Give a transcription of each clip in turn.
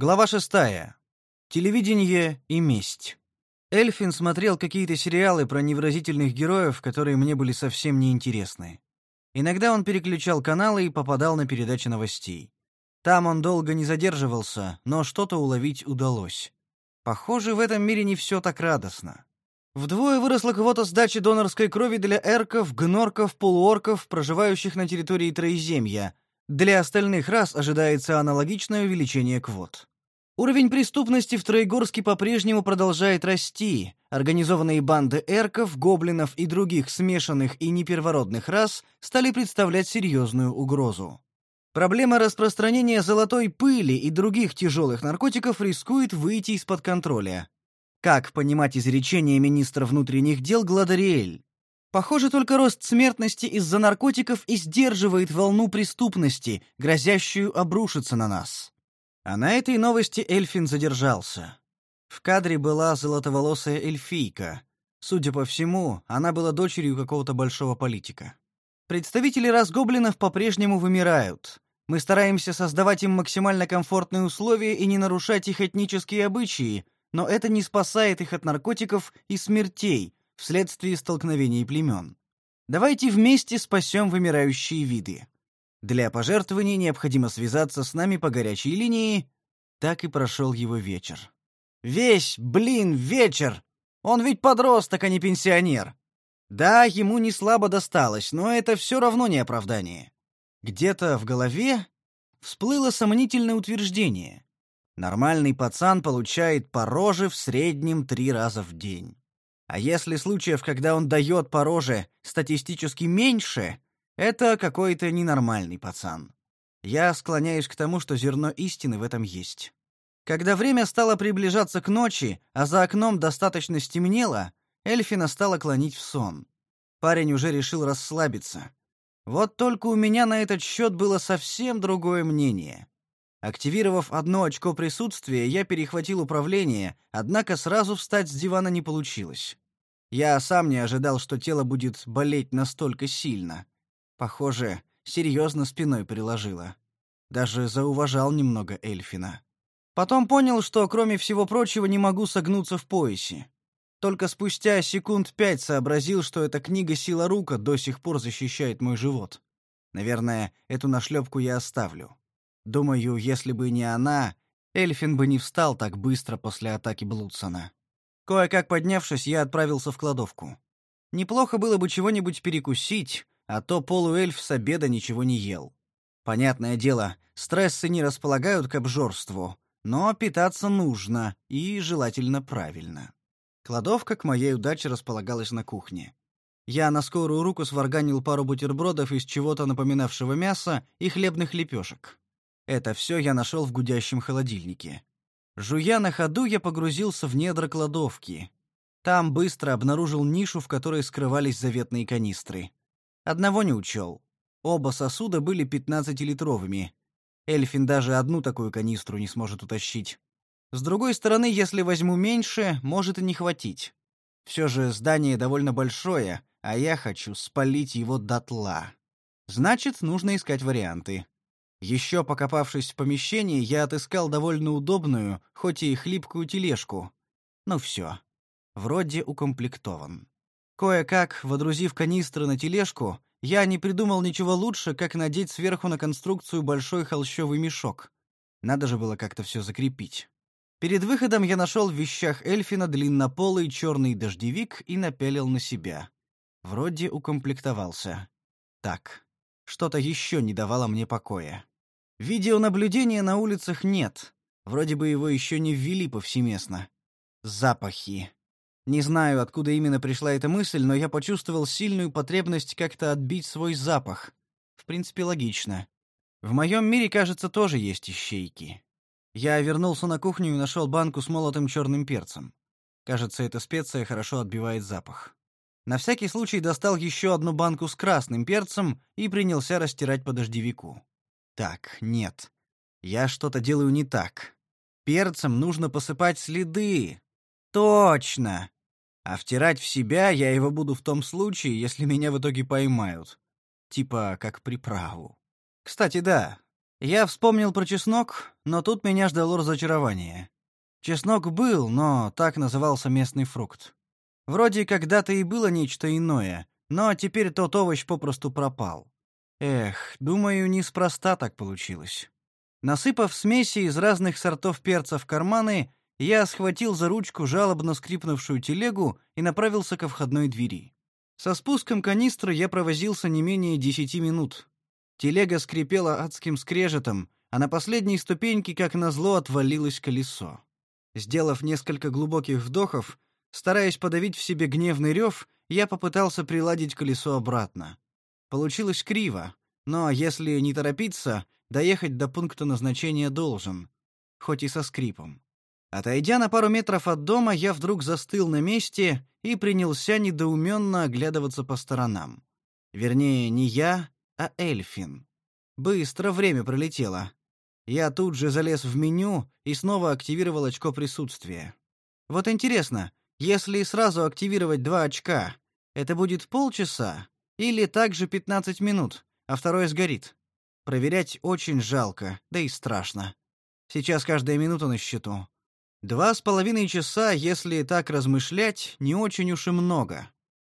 Глава шестая. Телевидение и месть. Эльфин смотрел какие-то сериалы про невыразительных героев, которые мне были совсем неинтересны. Иногда он переключал каналы и попадал на передачи новостей. Там он долго не задерживался, но что-то уловить удалось. Похоже, в этом мире не все так радостно. Вдвое выросла квота сдачи донорской крови для эрков, гнорков, полуорков, проживающих на территории Троеземья. Для остальных рас ожидается аналогичное увеличение квот. Уровень преступности в Троегорске по-прежнему продолжает расти. Организованные банды эрков, гоблинов и других смешанных и непервородных рас стали представлять серьезную угрозу. Проблема распространения золотой пыли и других тяжелых наркотиков рискует выйти из-под контроля. Как понимать изречение министра внутренних дел Гладариэль? Похоже, только рост смертности из-за наркотиков и сдерживает волну преступности, грозящую обрушиться на нас. А на этой новости Эльфин задержался. В кадре была золотоволосая эльфийка. Судя по всему, она была дочерью какого-то большого политика. Представители разгоблинов по-прежнему вымирают. Мы стараемся создавать им максимально комфортные условия и не нарушать их этнические обычаи, но это не спасает их от наркотиков и смертей вследствие столкновений племен. Давайте вместе спасем вымирающие виды. Для пожертвований необходимо связаться с нами по горячей линии. Так и прошел его вечер. Весь, блин, вечер. Он ведь подросток, а не пенсионер. Да, ему не слабо досталось, но это все равно не оправдание. Где-то в голове всплыло сомнительное утверждение. Нормальный пацан получает по роже в среднем три раза в день. А если случаев, когда он дает по роже, статистически меньше, это какой-то ненормальный пацан. Я склоняюсь к тому, что зерно истины в этом есть. Когда время стало приближаться к ночи, а за окном достаточно стемнело, Эльфина стала клонить в сон. Парень уже решил расслабиться. Вот только у меня на этот счет было совсем другое мнение. Активировав одно очко присутствия, я перехватил управление, однако сразу встать с дивана не получилось. Я сам не ожидал, что тело будет болеть настолько сильно. Похоже, серьезно спиной приложила. Даже зауважал немного Эльфина. Потом понял, что, кроме всего прочего, не могу согнуться в поясе. Только спустя секунд пять сообразил, что эта книга «Сила рука» до сих пор защищает мой живот. Наверное, эту нашлепку я оставлю. Думаю, если бы не она, Эльфин бы не встал так быстро после атаки Блудсона. Кое-как поднявшись, я отправился в кладовку. Неплохо было бы чего-нибудь перекусить, а то полуэльф с обеда ничего не ел. Понятное дело, стрессы не располагают к обжорству, но питаться нужно и желательно правильно. Кладовка к моей удаче располагалась на кухне. Я на скорую руку сварганил пару бутербродов из чего-то напоминавшего мяса и хлебных лепешек. Это все я нашел в гудящем холодильнике. Жуя на ходу, я погрузился в недра кладовки. Там быстро обнаружил нишу, в которой скрывались заветные канистры. Одного не учел. Оба сосуда были 15-литровыми. Эльфин даже одну такую канистру не сможет утащить. С другой стороны, если возьму меньше, может и не хватить. Все же здание довольно большое, а я хочу спалить его дотла. Значит, нужно искать варианты. Еще покопавшись в помещении, я отыскал довольно удобную, хоть и хлипкую тележку. Ну все. Вроде укомплектован. Кое-как, водрузив канистры на тележку, я не придумал ничего лучше, как надеть сверху на конструкцию большой холщовый мешок. Надо же было как-то все закрепить. Перед выходом я нашел в вещах Эльфина длиннополый черный дождевик и напялил на себя. Вроде укомплектовался. Так, что-то еще не давало мне покоя. Видеонаблюдения на улицах нет. Вроде бы его еще не ввели повсеместно. Запахи. Не знаю, откуда именно пришла эта мысль, но я почувствовал сильную потребность как-то отбить свой запах. В принципе, логично. В моем мире, кажется, тоже есть ищейки. Я вернулся на кухню и нашел банку с молотым черным перцем. Кажется, эта специя хорошо отбивает запах. На всякий случай достал еще одну банку с красным перцем и принялся растирать по дождевику. Так, нет. Я что-то делаю не так. Перцем нужно посыпать следы. Точно. А втирать в себя я его буду в том случае, если меня в итоге поймают. Типа как приправу. Кстати, да. Я вспомнил про чеснок, но тут меня ждало разочарование. Чеснок был, но так назывался местный фрукт. Вроде когда-то и было нечто иное, но теперь тот овощ попросту пропал. Эх, думаю, неспроста так получилось. Насыпав смеси из разных сортов перца в карманы, я схватил за ручку жалобно скрипнувшую телегу и направился ко входной двери. Со спуском канистры я провозился не менее десяти минут. Телега скрипела адским скрежетом, а на последней ступеньке, как назло, отвалилось колесо. Сделав несколько глубоких вдохов, стараясь подавить в себе гневный рев, я попытался приладить колесо обратно. Получилось криво, но если не торопиться, доехать до пункта назначения должен, хоть и со скрипом. Отойдя на пару метров от дома, я вдруг застыл на месте и принялся недоуменно оглядываться по сторонам. Вернее, не я, а Эльфин. Быстро время пролетело. Я тут же залез в меню и снова активировал очко присутствия. Вот интересно, если сразу активировать два очка, это будет полчаса или также 15 минут, а второе сгорит? Проверять очень жалко, да и страшно. Сейчас каждая минута на счету. Два с половиной часа, если так размышлять, не очень уж и много.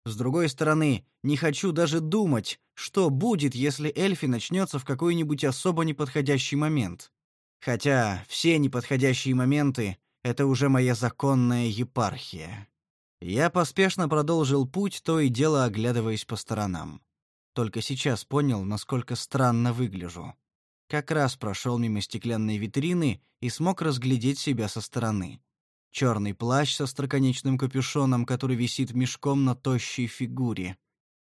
С другой стороны, не хочу даже думать, что будет, если Эльфи начнется в какой-нибудь особо неподходящий момент. Хотя все неподходящие моменты — это уже моя законная епархия. Я поспешно продолжил путь, то и дело оглядываясь по сторонам. Только сейчас понял, насколько странно выгляжу как раз прошел мимо стеклянной витрины и смог разглядеть себя со стороны. Черный плащ со строконечным капюшоном, который висит мешком на тощей фигуре.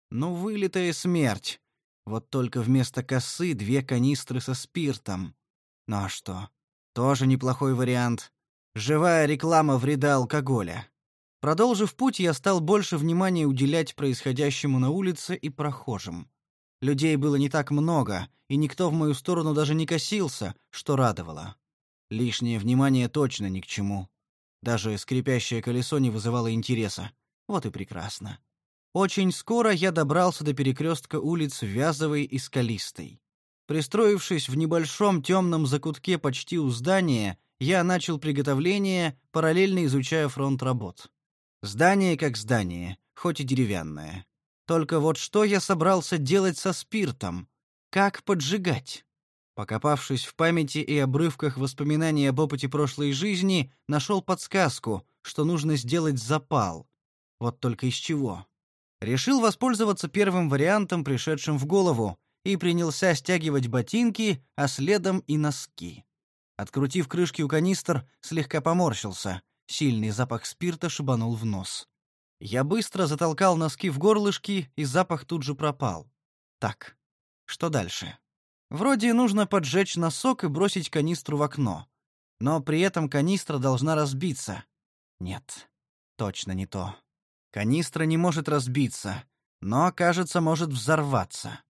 Ну, вылитая смерть. Вот только вместо косы две канистры со спиртом. Ну а что? Тоже неплохой вариант. Живая реклама вреда алкоголя. Продолжив путь, я стал больше внимания уделять происходящему на улице и прохожим. Людей было не так много, и никто в мою сторону даже не косился, что радовало. Лишнее внимание точно ни к чему. Даже скрипящее колесо не вызывало интереса. Вот и прекрасно. Очень скоро я добрался до перекрестка улиц Вязовой и Скалистой. Пристроившись в небольшом темном закутке почти у здания, я начал приготовление, параллельно изучая фронт работ. Здание как здание, хоть и деревянное. Только вот что я собрался делать со спиртом? Как поджигать? Покопавшись в памяти и обрывках воспоминаний об опыте прошлой жизни, нашел подсказку, что нужно сделать запал. Вот только из чего? Решил воспользоваться первым вариантом, пришедшим в голову, и принялся стягивать ботинки, а следом и носки. Открутив крышки у канистр, слегка поморщился. Сильный запах спирта шибанул в нос. Я быстро затолкал носки в горлышки, и запах тут же пропал. Так, что дальше? Вроде нужно поджечь носок и бросить канистру в окно. Но при этом канистра должна разбиться. Нет, точно не то. Канистра не может разбиться, но, кажется, может взорваться.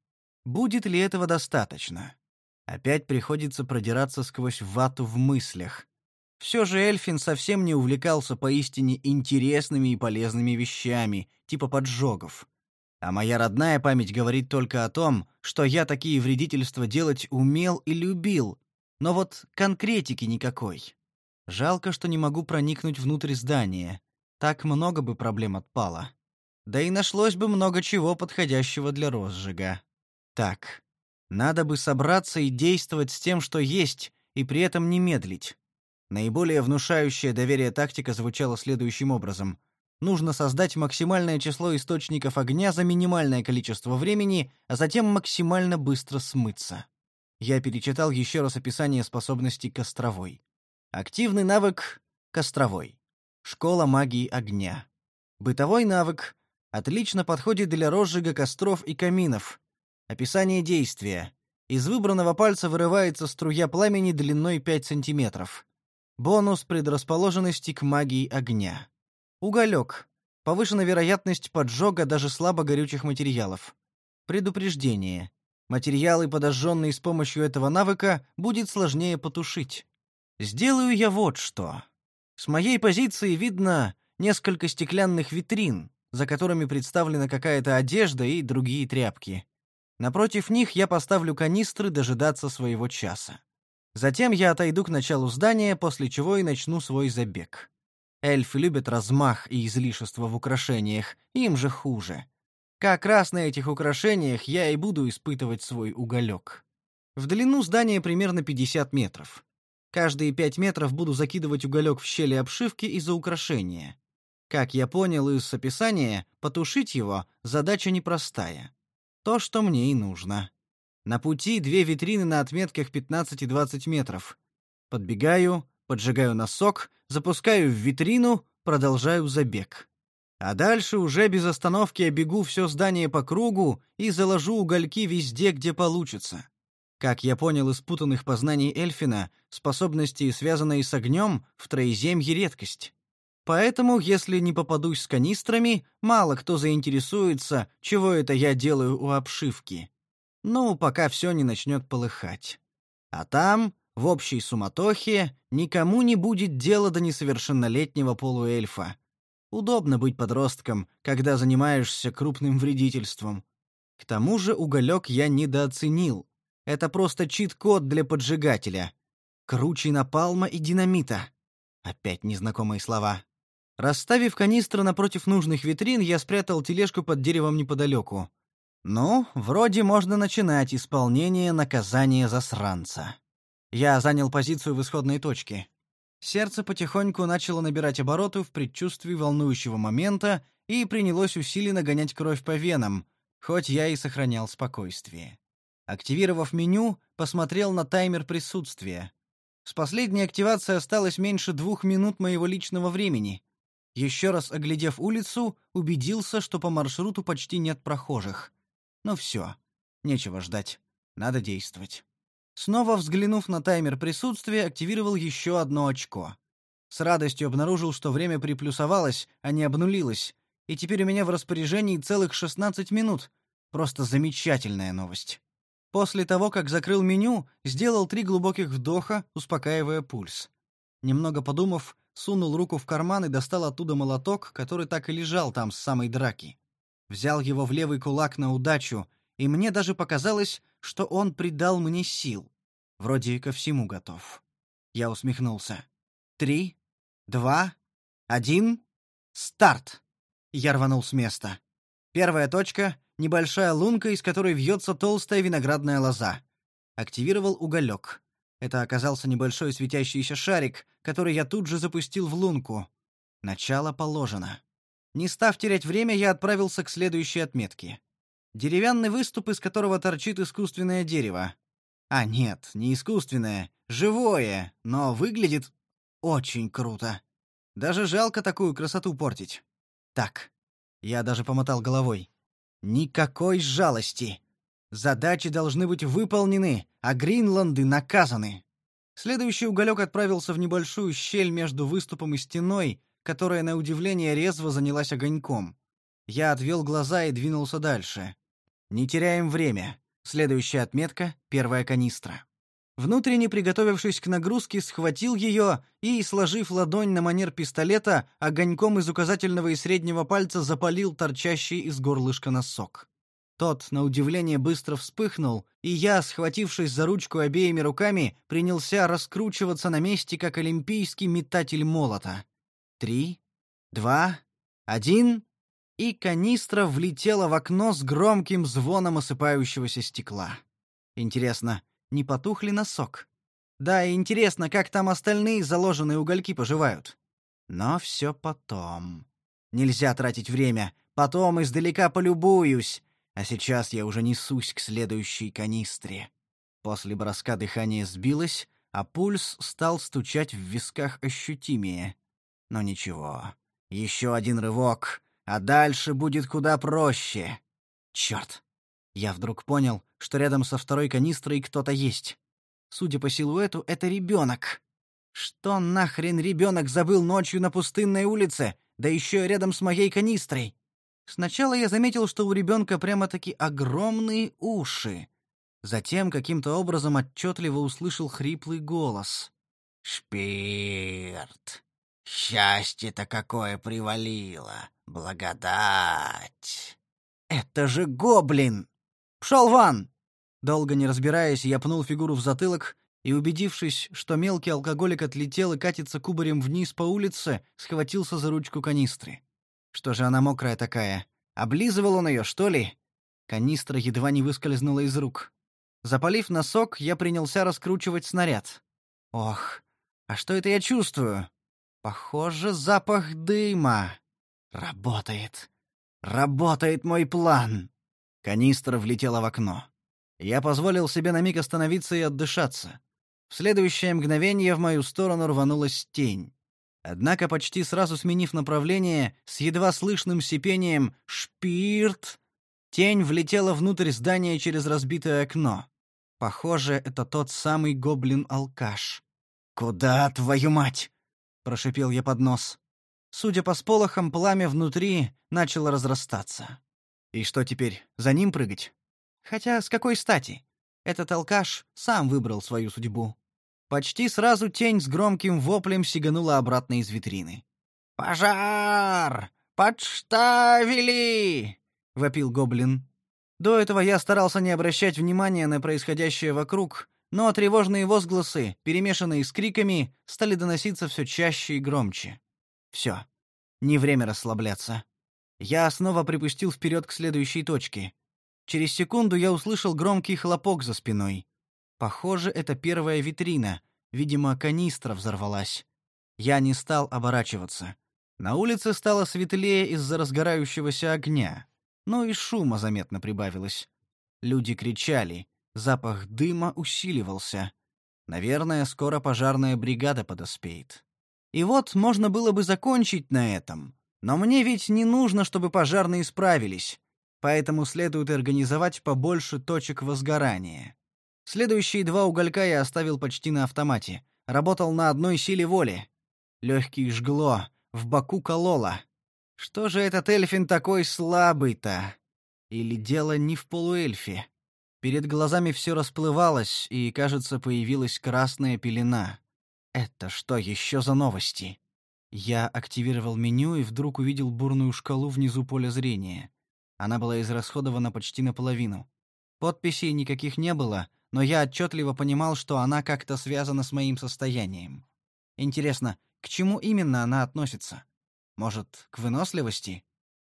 Будет ли этого достаточно? Опять приходится продираться сквозь вату в мыслях. Все же Эльфин совсем не увлекался поистине интересными и полезными вещами, типа поджогов. А моя родная память говорит только о том, что я такие вредительства делать умел и любил, но вот конкретики никакой. Жалко, что не могу проникнуть внутрь здания. Так много бы проблем отпало. Да и нашлось бы много чего подходящего для розжига. Так, надо бы собраться и действовать с тем, что есть, и при этом не медлить. Наиболее внушающая доверие тактика звучала следующим образом. Нужно создать максимальное число источников огня за минимальное количество времени, а затем максимально быстро смыться. Я перечитал еще раз описание способностей Костровой. Активный навык — Костровой. Школа магии огня. Бытовой навык — отлично подходит для розжига костров и каминов. Описание действия. Из выбранного пальца вырывается струя пламени длиной 5 сантиметров. Бонус предрасположенности к магии огня. Уголек. Повышена вероятность поджога даже слабо горючих материалов. Предупреждение. Материалы, подожженные с помощью этого навыка, будет сложнее потушить. Сделаю я вот что. С моей позиции видно несколько стеклянных витрин, за которыми представлена какая-то одежда и другие тряпки. Напротив них я поставлю канистры дожидаться своего часа. Затем я отойду к началу здания, после чего и начну свой забег. Эльфы любят размах и излишество в украшениях, им же хуже. Как раз на этих украшениях я и буду испытывать свой уголек. В длину здания примерно 50 метров. Каждые 5 метров буду закидывать уголек в щели обшивки из-за украшения. Как я понял из описания, потушить его задача непростая. То, что мне и нужно. На пути две витрины на отметках 15 и 20 метров. Подбегаю, поджигаю носок, запускаю в витрину, продолжаю забег. А дальше уже без остановки я все здание по кругу и заложу угольки везде, где получится. Как я понял из путанных познаний Эльфина, способности, связанные с огнем, в Троеземье редкость. Поэтому, если не попадусь с канистрами, мало кто заинтересуется, чего это я делаю у обшивки. Ну, пока все не начнет полыхать. А там, в общей суматохе, никому не будет дела до несовершеннолетнего полуэльфа. Удобно быть подростком, когда занимаешься крупным вредительством. К тому же уголек я недооценил. Это просто чит-код для поджигателя. Круче напалма и динамита. Опять незнакомые слова. Расставив канистры напротив нужных витрин, я спрятал тележку под деревом неподалеку. Ну, вроде можно начинать исполнение наказания засранца. Я занял позицию в исходной точке. Сердце потихоньку начало набирать обороты в предчувствии волнующего момента и принялось усиленно гонять кровь по венам, хоть я и сохранял спокойствие. Активировав меню, посмотрел на таймер присутствия. С последней активацией осталось меньше двух минут моего личного времени. Еще раз оглядев улицу, убедился, что по маршруту почти нет прохожих. Ну все, нечего ждать, надо действовать. Снова взглянув на таймер присутствия, активировал еще одно очко. С радостью обнаружил, что время приплюсовалось, а не обнулилось, и теперь у меня в распоряжении целых 16 минут. Просто замечательная новость. После того, как закрыл меню, сделал три глубоких вдоха, успокаивая пульс. Немного подумав, сунул руку в карман и достал оттуда молоток, который так и лежал там с самой драки взял его в левый кулак на удачу, и мне даже показалось, что он придал мне сил. Вроде ко всему готов. Я усмехнулся. Три, два, один, старт! Я рванул с места. Первая точка — небольшая лунка, из которой вьется толстая виноградная лоза. Активировал уголек. Это оказался небольшой светящийся шарик, который я тут же запустил в лунку. Начало положено. Не став терять время, я отправился к следующей отметке. Деревянный выступ, из которого торчит искусственное дерево. А нет, не искусственное, живое, но выглядит очень круто. Даже жалко такую красоту портить. Так, я даже помотал головой. Никакой жалости. Задачи должны быть выполнены, а Гринланды наказаны. Следующий уголек отправился в небольшую щель между выступом и стеной, которая, на удивление, резво занялась огоньком. Я отвел глаза и двинулся дальше. Не теряем время. Следующая отметка — первая канистра. Внутренне приготовившись к нагрузке, схватил ее и, сложив ладонь на манер пистолета, огоньком из указательного и среднего пальца запалил торчащий из горлышка носок. Тот, на удивление, быстро вспыхнул, и я, схватившись за ручку обеими руками, принялся раскручиваться на месте, как олимпийский метатель молота три, два, один, и канистра влетела в окно с громким звоном осыпающегося стекла. Интересно, не потух ли носок? Да, и интересно, как там остальные заложенные угольки поживают. Но все потом. Нельзя тратить время. Потом издалека полюбуюсь. А сейчас я уже несусь к следующей канистре. После броска дыхание сбилось, а пульс стал стучать в висках ощутимее. Но ничего. Еще один рывок, а дальше будет куда проще. Черт! Я вдруг понял, что рядом со второй канистрой кто-то есть. Судя по силуэту, это ребенок. Что нахрен ребенок забыл ночью на пустынной улице, да еще рядом с моей канистрой? Сначала я заметил, что у ребенка прямо-таки огромные уши. Затем каким-то образом отчетливо услышал хриплый голос. «Шпирт! Счастье-то какое привалило! Благодать! Это же гоблин! Пшел вон!» Долго не разбираясь, я пнул фигуру в затылок и, убедившись, что мелкий алкоголик отлетел и катится кубарем вниз по улице, схватился за ручку канистры. Что же она мокрая такая? Облизывал он ее, что ли? Канистра едва не выскользнула из рук. Запалив носок, я принялся раскручивать снаряд. Ох, а что это я чувствую? Похоже, запах дыма. Работает. Работает мой план. Канистра влетела в окно. Я позволил себе на миг остановиться и отдышаться. В следующее мгновение в мою сторону рванулась тень. Однако, почти сразу сменив направление, с едва слышным сипением «Шпирт!», тень влетела внутрь здания через разбитое окно. Похоже, это тот самый гоблин-алкаш. «Куда, твою мать?» — прошипел я под нос. Судя по сполохам, пламя внутри начало разрастаться. И что теперь, за ним прыгать? Хотя с какой стати? Этот алкаш сам выбрал свою судьбу. Почти сразу тень с громким воплем сиганула обратно из витрины. «Пожар! Подставили!» — вопил гоблин. До этого я старался не обращать внимания на происходящее вокруг, но тревожные возгласы, перемешанные с криками, стали доноситься все чаще и громче. Все. Не время расслабляться. Я снова припустил вперед к следующей точке. Через секунду я услышал громкий хлопок за спиной. Похоже, это первая витрина. Видимо, канистра взорвалась. Я не стал оборачиваться. На улице стало светлее из-за разгорающегося огня. Ну и шума заметно прибавилось. Люди кричали. Запах дыма усиливался. Наверное, скоро пожарная бригада подоспеет. И вот можно было бы закончить на этом. Но мне ведь не нужно, чтобы пожарные справились. Поэтому следует организовать побольше точек возгорания. Следующие два уголька я оставил почти на автомате. Работал на одной силе воли. Легкие жгло, в боку кололо. Что же этот эльфин такой слабый-то? Или дело не в полуэльфе? Перед глазами все расплывалось, и, кажется, появилась красная пелена. Это что еще за новости? Я активировал меню и вдруг увидел бурную шкалу внизу поля зрения. Она была израсходована почти наполовину. Подписей никаких не было, но я отчетливо понимал, что она как-то связана с моим состоянием. Интересно, к чему именно она относится? Может, к выносливости?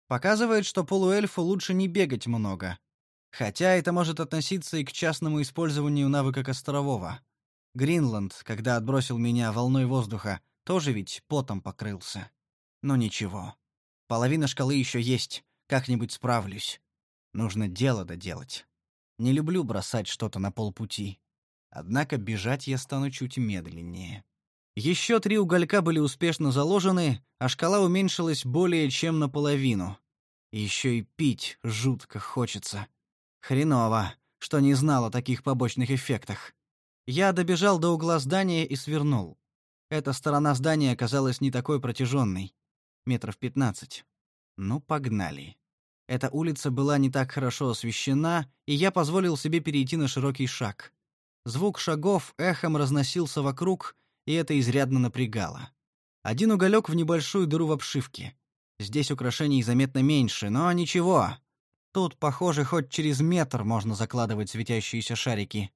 Показывает, что полуэльфу лучше не бегать много. Хотя это может относиться и к частному использованию навыка Кострового. Гринланд, когда отбросил меня волной воздуха, тоже ведь потом покрылся. Но ничего. Половина шкалы еще есть, как-нибудь справлюсь. Нужно дело доделать. Не люблю бросать что-то на полпути. Однако бежать я стану чуть медленнее. Еще три уголька были успешно заложены, а шкала уменьшилась более чем наполовину. Еще и пить жутко хочется. Хреново, что не знал о таких побочных эффектах. Я добежал до угла здания и свернул. Эта сторона здания оказалась не такой протяженной. Метров пятнадцать. Ну, погнали. Эта улица была не так хорошо освещена, и я позволил себе перейти на широкий шаг. Звук шагов эхом разносился вокруг, и это изрядно напрягало. Один уголек в небольшую дыру в обшивке. Здесь украшений заметно меньше, но ничего. Тут, похоже, хоть через метр можно закладывать светящиеся шарики.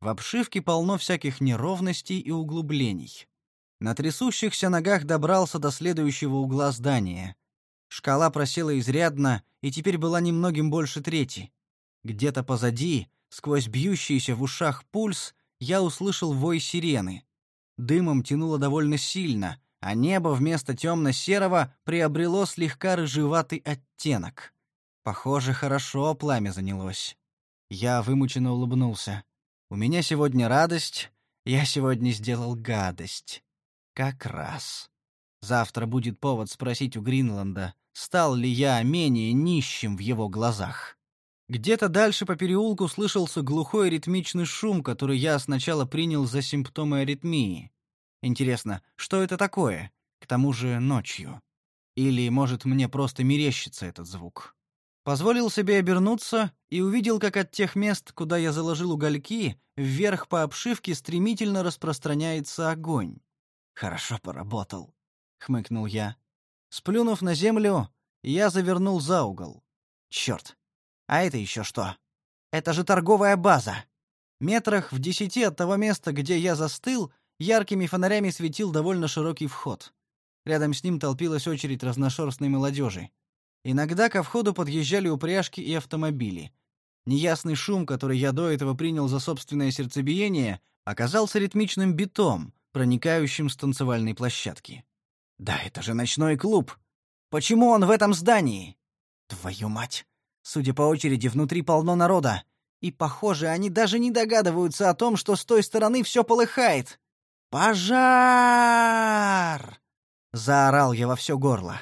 В обшивке полно всяких неровностей и углублений. На трясущихся ногах добрался до следующего угла здания. Шкала просела изрядно и теперь была немногим больше трети. Где-то позади, сквозь бьющийся в ушах пульс, я услышал вой сирены. Дымом тянуло довольно сильно, а небо вместо темно-серого приобрело слегка рыжеватый оттенок. Похоже, хорошо пламя занялось. Я вымученно улыбнулся. У меня сегодня радость, я сегодня сделал гадость. Как раз. Завтра будет повод спросить у Гринланда, стал ли я менее нищим в его глазах. Где-то дальше по переулку слышался глухой ритмичный шум, который я сначала принял за симптомы аритмии. Интересно, что это такое? К тому же ночью. Или, может, мне просто мерещится этот звук. Позволил себе обернуться и увидел, как от тех мест, куда я заложил угольки, вверх по обшивке стремительно распространяется огонь. Хорошо поработал хмыкнул я. Сплюнув на землю, я завернул за угол. Черт! А это еще что? Это же торговая база. Метрах в десяти от того места, где я застыл, яркими фонарями светил довольно широкий вход. Рядом с ним толпилась очередь разношерстной молодежи. Иногда ко входу подъезжали упряжки и автомобили. Неясный шум, который я до этого принял за собственное сердцебиение, оказался ритмичным битом, проникающим с танцевальной площадки. Да, это же ночной клуб. Почему он в этом здании? Твою мать. Судя по очереди, внутри полно народа. И, похоже, они даже не догадываются о том, что с той стороны все полыхает. «Пожар!» — заорал я во все горло.